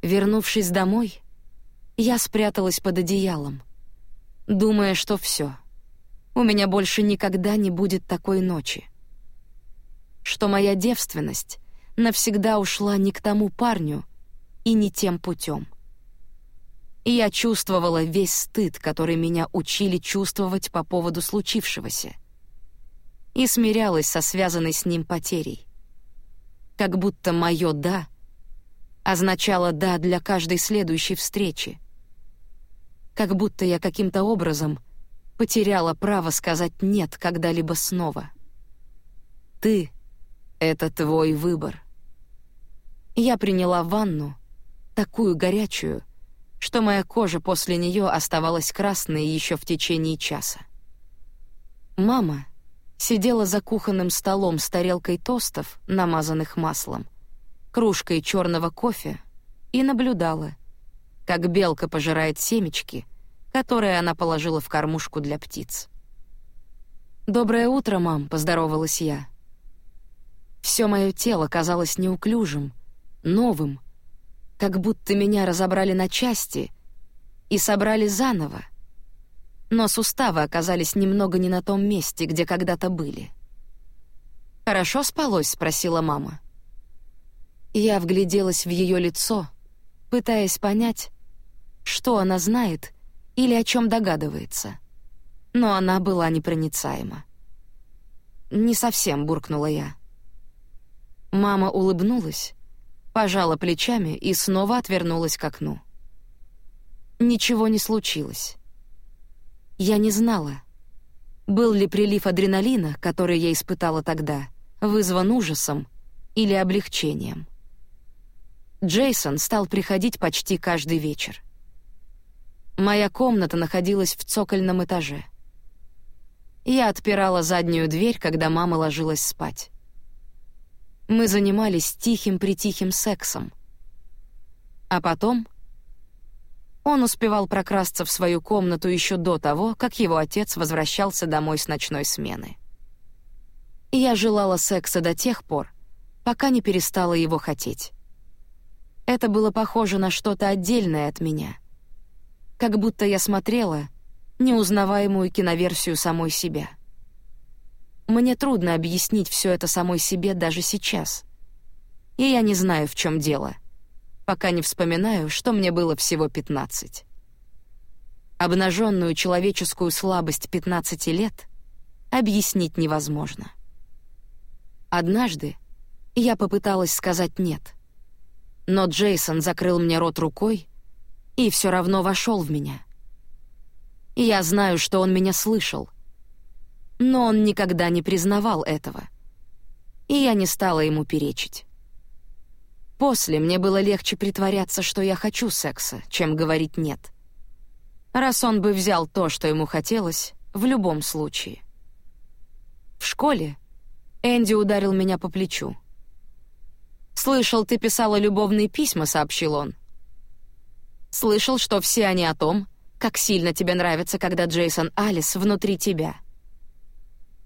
Вернувшись домой, я спряталась под одеялом, думая, что все, у меня больше никогда не будет такой ночи, что моя девственность навсегда ушла не к тому парню и не тем путем. И я чувствовала весь стыд, который меня учили чувствовать по поводу случившегося, и смирялась со связанной с ним потерей. Как будто мое «да» означало «да» для каждой следующей встречи. Как будто я каким-то образом потеряла право сказать «нет» когда-либо снова. «Ты — это твой выбор». Я приняла ванну, такую горячую, что моя кожа после нее оставалась красной еще в течение часа. Мама сидела за кухонным столом с тарелкой тостов, намазанных маслом, кружкой черного кофе и наблюдала, как белка пожирает семечки, которые она положила в кормушку для птиц. «Доброе утро, мам», — поздоровалась я. Все мое тело казалось неуклюжим, новым, как будто меня разобрали на части и собрали заново. Но суставы оказались немного не на том месте, где когда-то были. «Хорошо спалось?» — спросила мама. Я вгляделась в ее лицо, пытаясь понять, что она знает или о чем догадывается. Но она была непроницаема. «Не совсем», — буркнула я. Мама улыбнулась, пожала плечами и снова отвернулась к окну. Ничего не случилось. Я не знала, был ли прилив адреналина, который я испытала тогда, вызван ужасом или облегчением. Джейсон стал приходить почти каждый вечер. Моя комната находилась в цокольном этаже. Я отпирала заднюю дверь, когда мама ложилась спать. Мы занимались тихим-притихим сексом. А потом он успевал прокрасться в свою комнату еще до того, как его отец возвращался домой с ночной смены. Я желала секса до тех пор, пока не перестала его хотеть. Это было похоже на что-то отдельное от меня. Как будто я смотрела неузнаваемую киноверсию самой себя — мне трудно объяснить все это самой себе даже сейчас. И я не знаю, в чем дело, пока не вспоминаю, что мне было всего 15. Обнаженную человеческую слабость 15 лет объяснить невозможно. Однажды я попыталась сказать «нет», но Джейсон закрыл мне рот рукой и все равно вошел в меня. Я знаю, что он меня слышал — но он никогда не признавал этого. И я не стала ему перечить. После мне было легче притворяться, что я хочу секса, чем говорить «нет». Раз он бы взял то, что ему хотелось, в любом случае. В школе Энди ударил меня по плечу. «Слышал, ты писала любовные письма», — сообщил он. «Слышал, что все они о том, как сильно тебе нравится, когда Джейсон Алис внутри тебя».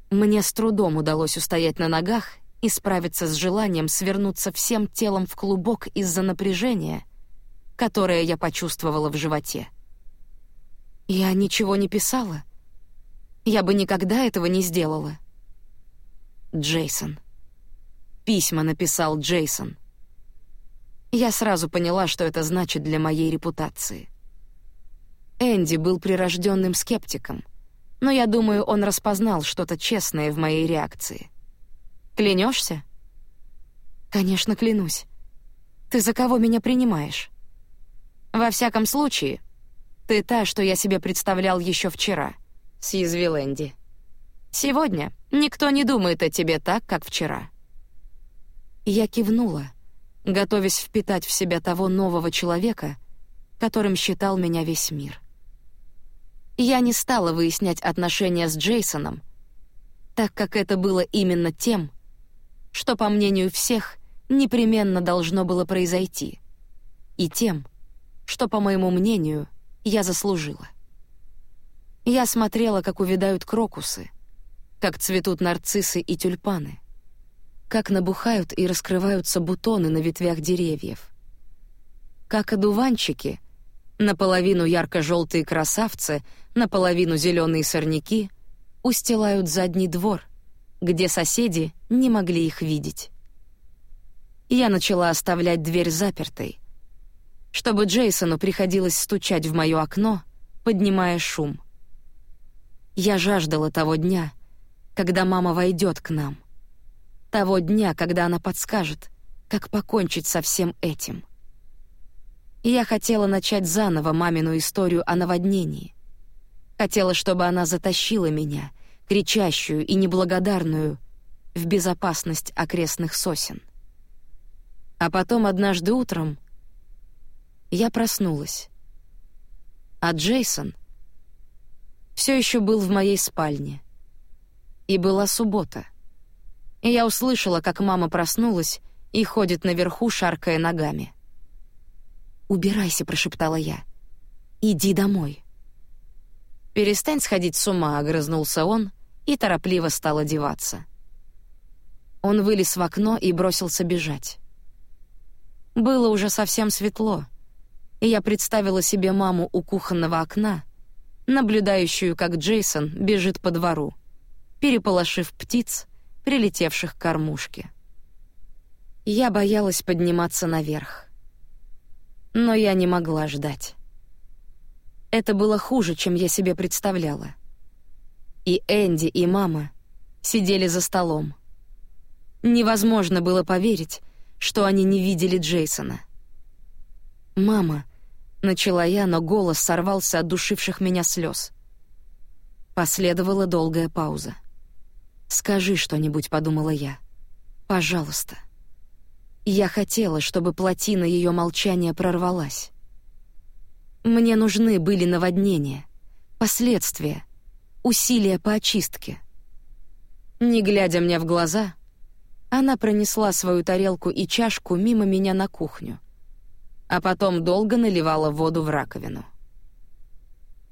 Мне с трудом удалось устоять на ногах и справиться с желанием свернуться всем телом в клубок из-за напряжения, которое я почувствовала в животе. Я ничего не писала. Я бы никогда этого не сделала. Джейсон. Письма написал Джейсон. Я сразу поняла, что это значит для моей репутации. Энди был прирожденным скептиком — но я думаю, он распознал что-то честное в моей реакции. Клянешься? Конечно, клянусь. Ты за кого меня принимаешь? Во всяком случае, ты та, что я себе представлял еще вчера, съязвил Энди. Сегодня никто не думает о тебе так, как вчера. Я кивнула, готовясь впитать в себя того нового человека, которым считал меня весь мир. Я не стала выяснять отношения с Джейсоном, так как это было именно тем, что, по мнению всех, непременно должно было произойти, и тем, что, по моему мнению, я заслужила. Я смотрела, как увядают крокусы, как цветут нарциссы и тюльпаны, как набухают и раскрываются бутоны на ветвях деревьев, как одуванчики, наполовину ярко-желтые красавцы, наполовину зеленые сорняки, устилают задний двор, где соседи не могли их видеть. Я начала оставлять дверь запертой, чтобы Джейсону приходилось стучать в мое окно, поднимая шум. Я жаждала того дня, когда мама войдет к нам. Того дня, когда она подскажет, как покончить со всем этим. Я хотела начать заново мамину историю о наводнении. Хотела, чтобы она затащила меня, кричащую и неблагодарную, в безопасность окрестных сосен. А потом однажды утром я проснулась. А Джейсон — все еще был в моей спальне. И была суббота. И я услышала, как мама проснулась и ходит наверху, шаркая ногами. «Убирайся», — прошептала я. «Иди домой». «Перестань сходить с ума», — огрызнулся он и торопливо стал одеваться. Он вылез в окно и бросился бежать. Было уже совсем светло, и я представила себе маму у кухонного окна — наблюдающую, как Джейсон бежит по двору, переполошив птиц, прилетевших к кормушке. Я боялась подниматься наверх. Но я не могла ждать. Это было хуже, чем я себе представляла. И Энди, и мама сидели за столом. Невозможно было поверить, что они не видели Джейсона. «Мама», Начала я, но голос сорвался от душивших меня слез. Последовала долгая пауза. «Скажи что-нибудь», — подумала я. «Пожалуйста». Я хотела, чтобы плотина ее молчания прорвалась. Мне нужны были наводнения, последствия, усилия по очистке. Не глядя мне в глаза, она пронесла свою тарелку и чашку мимо меня на кухню а потом долго наливала воду в раковину.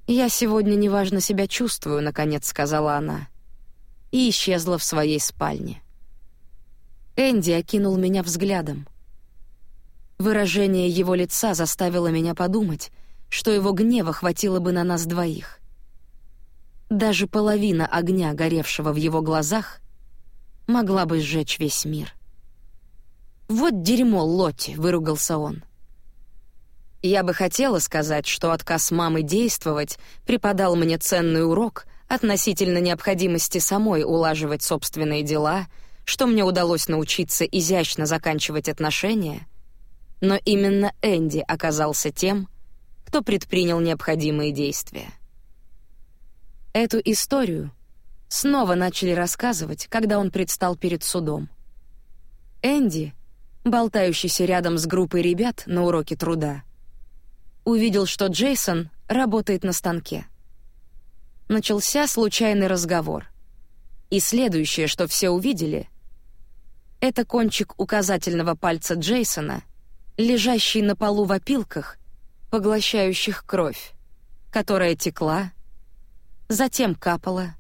«Я сегодня неважно себя чувствую», — наконец сказала она, и исчезла в своей спальне. Энди окинул меня взглядом. Выражение его лица заставило меня подумать, что его гнева хватило бы на нас двоих. Даже половина огня, горевшего в его глазах, могла бы сжечь весь мир. «Вот дерьмо, Лотти!» — выругался он. Я бы хотела сказать, что отказ мамы действовать преподал мне ценный урок относительно необходимости самой улаживать собственные дела, что мне удалось научиться изящно заканчивать отношения. Но именно Энди оказался тем, кто предпринял необходимые действия. Эту историю снова начали рассказывать, когда он предстал перед судом. Энди, болтающийся рядом с группой ребят на уроке труда, увидел, что Джейсон работает на станке. Начался случайный разговор. И следующее, что все увидели, это кончик указательного пальца Джейсона, лежащий на полу в опилках, поглощающих кровь, которая текла, затем капала,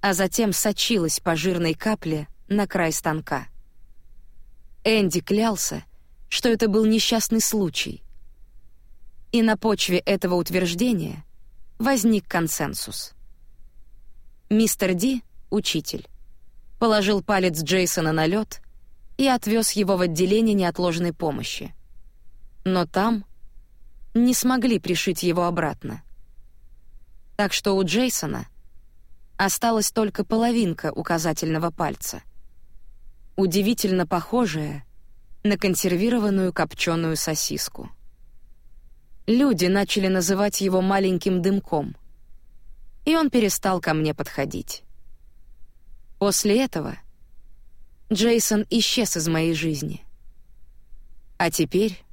а затем сочилась по жирной капле на край станка. Энди клялся, что это был несчастный случай, и на почве этого утверждения возник консенсус. Мистер Ди, учитель, положил палец Джейсона на лед и отвез его в отделение неотложной помощи. Но там не смогли пришить его обратно. Так что у Джейсона осталась только половинка указательного пальца, удивительно похожая на консервированную копченую сосиску. Люди начали называть его маленьким дымком. И он перестал ко мне подходить. После этого Джейсон исчез из моей жизни. А теперь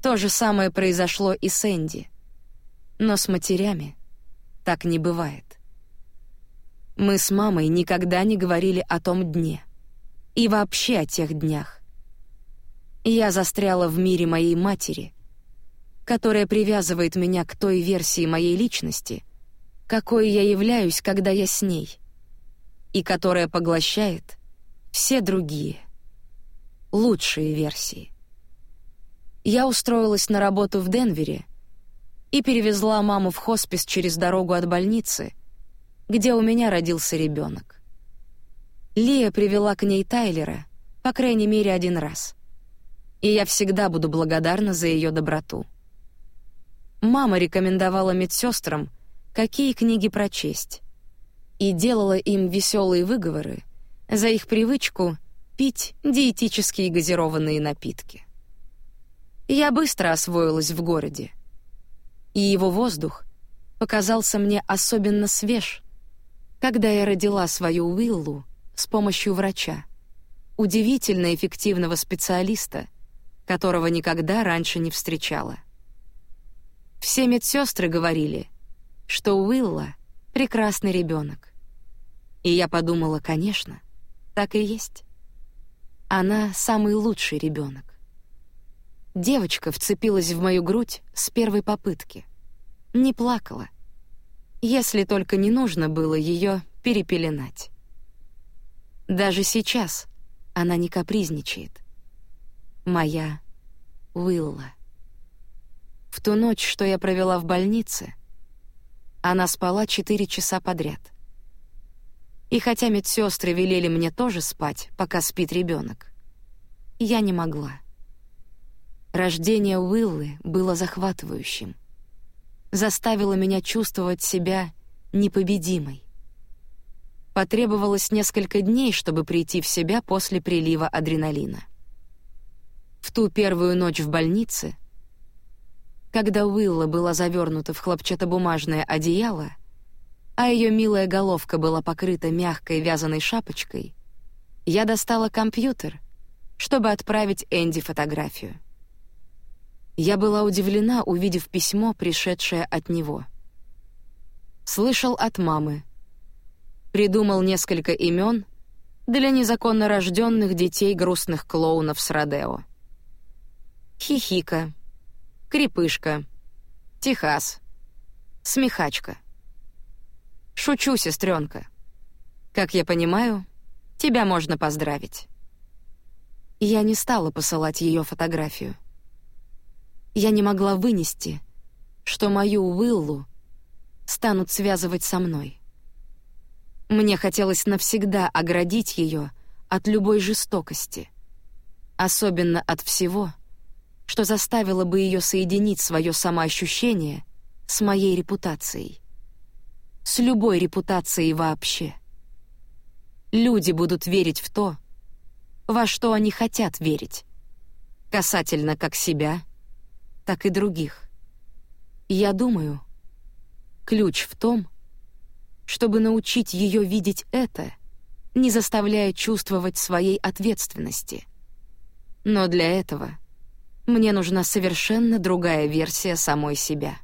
То же самое произошло и с Энди. Но с матерями так не бывает. Мы с мамой никогда не говорили о том дне. И вообще о тех днях. Я застряла в мире моей матери, которая привязывает меня к той версии моей личности, какой я являюсь, когда я с ней, и которая поглощает все другие, лучшие версии. Я устроилась на работу в Денвере и перевезла маму в хоспис через дорогу от больницы, где у меня родился ребенок. Лия привела к ней Тайлера, по крайней мере, один раз. И я всегда буду благодарна за ее доброту. Мама рекомендовала медсестрам, какие книги прочесть, и делала им веселые выговоры за их привычку пить диетические газированные напитки. Я быстро освоилась в городе, и его воздух показался мне особенно свеж, когда я родила свою Уиллу с помощью врача, удивительно эффективного специалиста, которого никогда раньше не встречала. Все медсестры говорили, что Уилла — прекрасный ребенок. И я подумала, конечно, так и есть. Она — самый лучший ребенок. Девочка вцепилась в мою грудь с первой попытки. Не плакала. Если только не нужно было ее перепеленать. Даже сейчас она не капризничает. Моя Уилла. В ту ночь, что я провела в больнице, она спала четыре часа подряд. И хотя медсестры велели мне тоже спать, пока спит ребенок, я не могла. Рождение Уиллы было захватывающим. Заставило меня чувствовать себя непобедимой. Потребовалось несколько дней, чтобы прийти в себя после прилива адреналина. В ту первую ночь в больнице, когда Уилла была завернута в хлопчатобумажное одеяло, а ее милая головка была покрыта мягкой вязаной шапочкой, я достала компьютер, чтобы отправить Энди фотографию. Я была удивлена, увидев письмо, пришедшее от него. Слышал от мамы. Придумал несколько имен для незаконно рожденных детей грустных клоунов с Родео. Хихика, Крепышка, Техас, Смехачка. Шучу, сестренка. Как я понимаю, тебя можно поздравить. Я не стала посылать ее фотографию. Я не могла вынести, что мою Уиллу станут связывать со мной. Мне хотелось навсегда оградить ее от любой жестокости, особенно от всего, что заставило бы ее соединить свое самоощущение с моей репутацией. С любой репутацией вообще. Люди будут верить в то, во что они хотят верить, касательно как себя, так и других. я думаю, ключ в том, чтобы научить ее видеть это, не заставляя чувствовать своей ответственности. Но для этого мне нужна совершенно другая версия самой себя.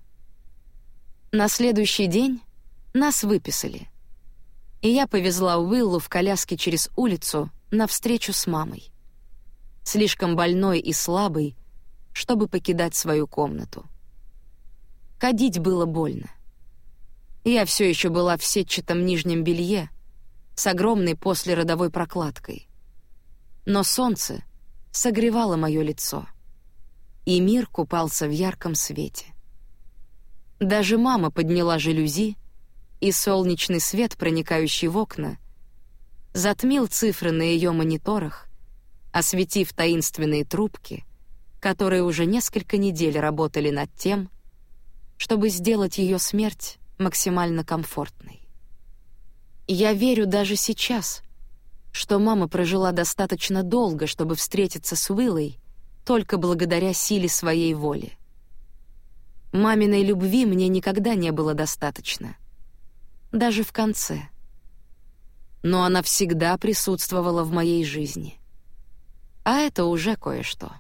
На следующий день нас выписали. И я повезла Уиллу в коляске через улицу на встречу с мамой. Слишком больной и слабый, чтобы покидать свою комнату. Ходить было больно. Я все еще была в сетчатом нижнем белье с огромной послеродовой прокладкой. Но солнце согревало мое лицо, и мир купался в ярком свете. Даже мама подняла жалюзи, и солнечный свет, проникающий в окна, затмил цифры на ее мониторах, осветив таинственные трубки — которые уже несколько недель работали над тем, чтобы сделать ее смерть максимально комфортной. Я верю даже сейчас, что мама прожила достаточно долго, чтобы встретиться с Уиллой только благодаря силе своей воли. Маминой любви мне никогда не было достаточно. Даже в конце. Но она всегда присутствовала в моей жизни. А это уже кое-что.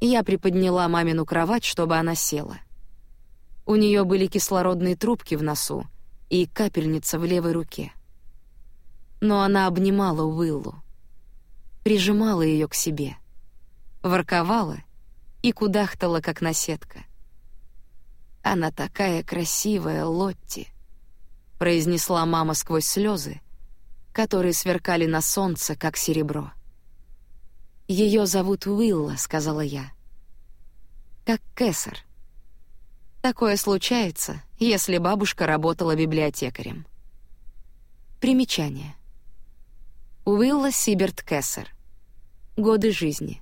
Я приподняла мамину кровать, чтобы она села. У нее были кислородные трубки в носу и капельница в левой руке. Но она обнимала Уиллу, прижимала ее к себе, ворковала и кудахтала, как наседка. «Она такая красивая, Лотти», — произнесла мама сквозь слезы, которые сверкали на солнце, как серебро. «Ее зовут Уилла», — сказала я. «Как Кэссер». Такое случается, если бабушка работала библиотекарем. Примечание. Уилла Сиберт Кессер. Годы жизни.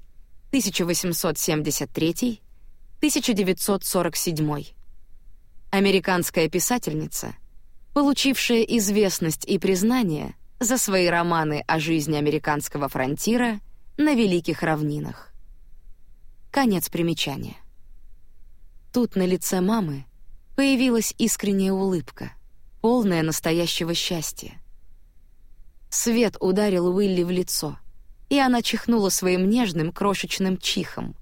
1873-1947. Американская писательница, получившая известность и признание за свои романы о жизни американского фронтира на Великих равнинах. Конец примечания. Тут на лице мамы появилась искренняя улыбка, полная настоящего счастья. Свет ударил Уилли в лицо, и она чихнула своим нежным крошечным чихом.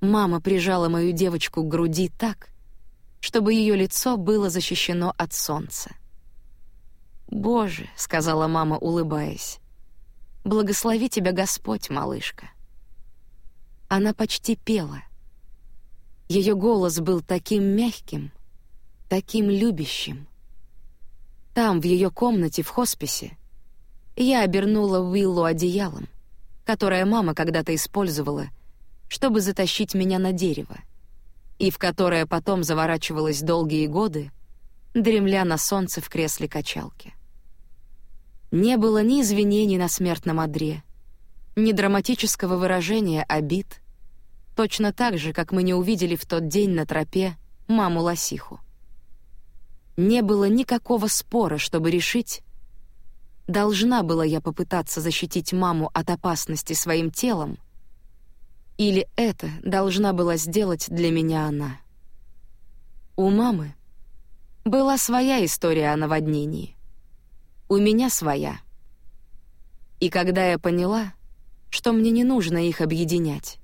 Мама прижала мою девочку к груди так, чтобы ее лицо было защищено от солнца. «Боже», — сказала мама, улыбаясь, — «благослови тебя Господь, малышка». Она почти пела. Ее голос был таким мягким, таким любящим. Там, в ее комнате в хосписе, я обернула Уиллу одеялом, которое мама когда-то использовала, чтобы затащить меня на дерево, и в которое потом заворачивалась долгие годы, дремля на солнце в кресле качалки. Не было ни извинений на смертном одре, ни драматического выражения обид, Точно так же, как мы не увидели в тот день на тропе маму Лосиху. Не было никакого спора, чтобы решить, должна была я попытаться защитить маму от опасности своим телом, или это должна была сделать для меня она. У мамы была своя история о наводнении. У меня своя. И когда я поняла, что мне не нужно их объединять,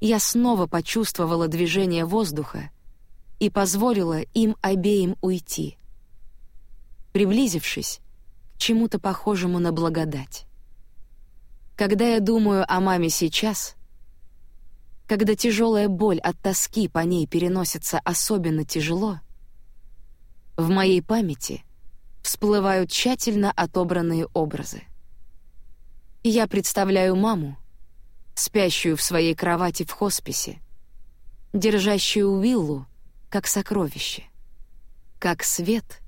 я снова почувствовала движение воздуха и позволила им обеим уйти. Приблизившись чему-то похожему на благодать. Когда я думаю о маме сейчас, когда тяжелая боль от тоски по ней переносится особенно тяжело, в моей памяти всплывают тщательно отобранные образы. Я представляю маму, спящую в своей кровати в хосписе, держащую Уиллу как сокровище, как свет,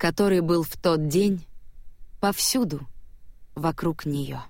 который был в тот день повсюду вокруг нее.